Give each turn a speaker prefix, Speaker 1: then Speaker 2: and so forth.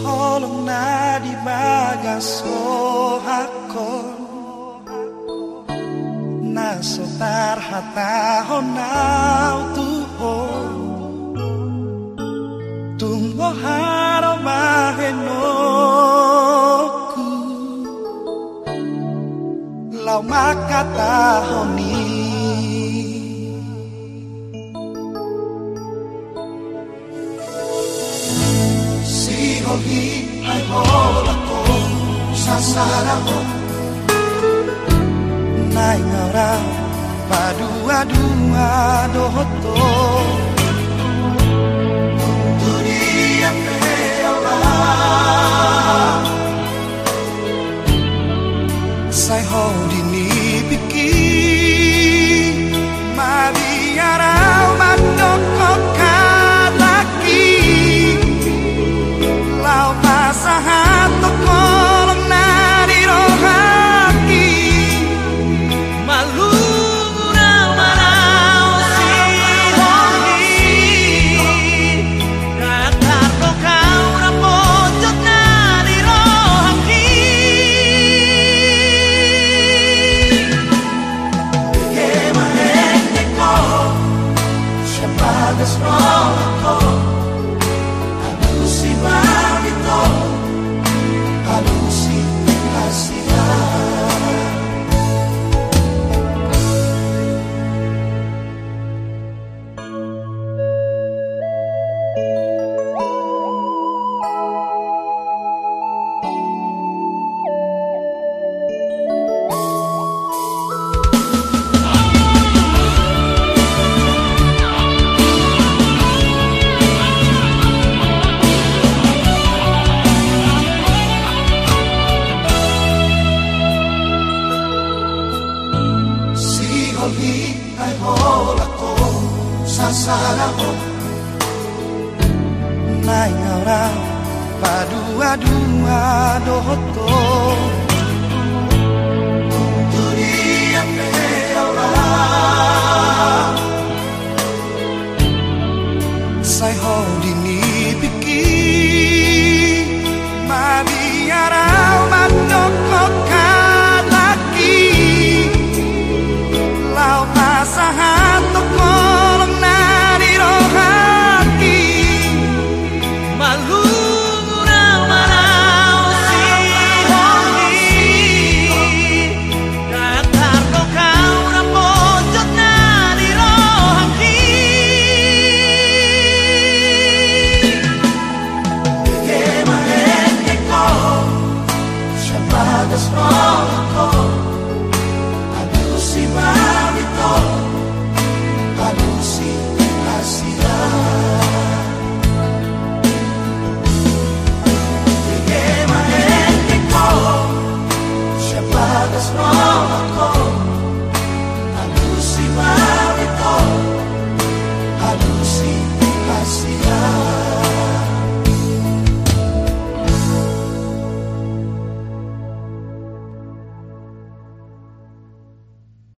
Speaker 1: Holong na di nasatar hakon Naso tarhatahon nao tuhon haro mahenoku Lau makatahon ni Hola ko sasara ko Nai ngara padua-dua dohoto. Dunia Siapagas rohako Συνολικά εγώ λακώ σας αγαπώ Nai orang padu-adu